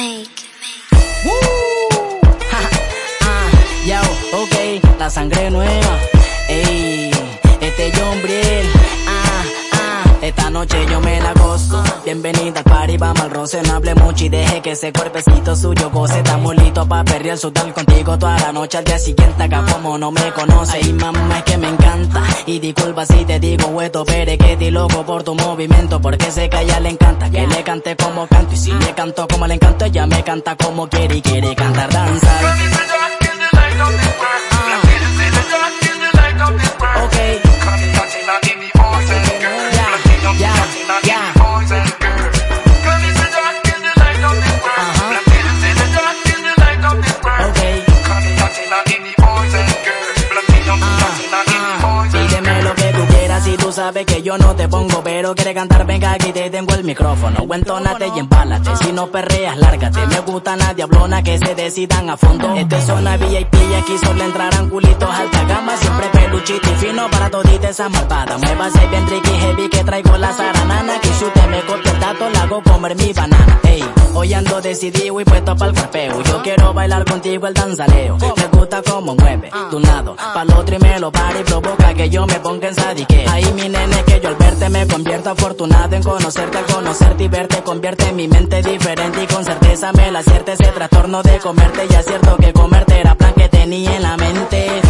Woo. Ah, ah ya, ok, la sangre nueva. Ey, este John Briel. Ah, ah, esta noche yo me la gozo. Bienvenida al party, vamos al roce. No hable mucho y deje que ese cuerpecito suyo goce. Estamos listos pa' perrear, sudar contigo toda la noche. Al día siguiente, acá como no me conoce. Y mamá, es que me encanta. Y disculpa si te digo hueto, pero que estoy loco por tu movimiento. Porque sé que a ella le encanta que le cante como canto. Y si le canto como le encanto, ella me canta como quiere y quiere cantar danzar. Sabes que yo no te pongo pero quieres cantar venga aquí te tengo el micrófono. Entónate y embálate. Si no perreas lárgate. Me gusta la diablona que se decidan a fondo. Este es zona VIP y aquí solo entrarán culitos alta gama. Siempre peluchito y fino para todita esa malvada. Muévase bien ricky heavy que traigo la zaranana que si usted me copia el dato la hago comer mi banana. Ey hoy ando decidido y puesto el cuerpeo yo quiero bailar contigo el danzaleo me gusta como mueve tu lado pa'l otro y me lo para y provoca que yo me ponga en sadique. Ahí mi nene que yo al verte me convierto afortunado en conocerte, al conocerte y verte convierte mi mente diferente y con certeza me la acierte ese trastorno de comerte y acierto que comerte era plan que tenía en la mente.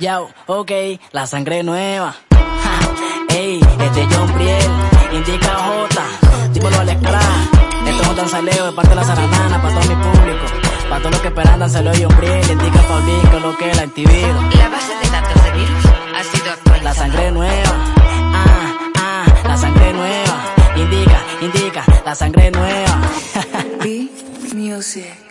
Yo, ok, la sangre nueva. Ja, ey, este John Briel, indica J, dímelo al crack. Esto es un danzaleo de parte de la zaranana para todo mi público. Para todos los que esperan danzaleo John Briel, indica Paulín que es lo que es el activismo. La base de datos de virus ha sido actualizada. La sangre nueva, ah, ah, la sangre nueva. Indica, indica, la sangre nueva. Be music.